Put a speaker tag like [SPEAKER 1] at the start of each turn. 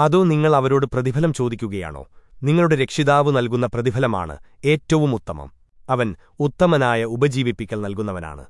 [SPEAKER 1] അതോ നിങ്ങൾ അവരോട് പ്രതിഫലം ചോദിക്കുകയാണോ? നിങ്ങളുടെ രക്ഷിതാവ് നൽകുന്ന പ്രതിഫലമാണ് ഏറ്റവും ഉത്തമം. അവൻ ഉത്തമനായ ഉപജീവിപ്പിക്കൽ നൽകുന്നവനാണ്.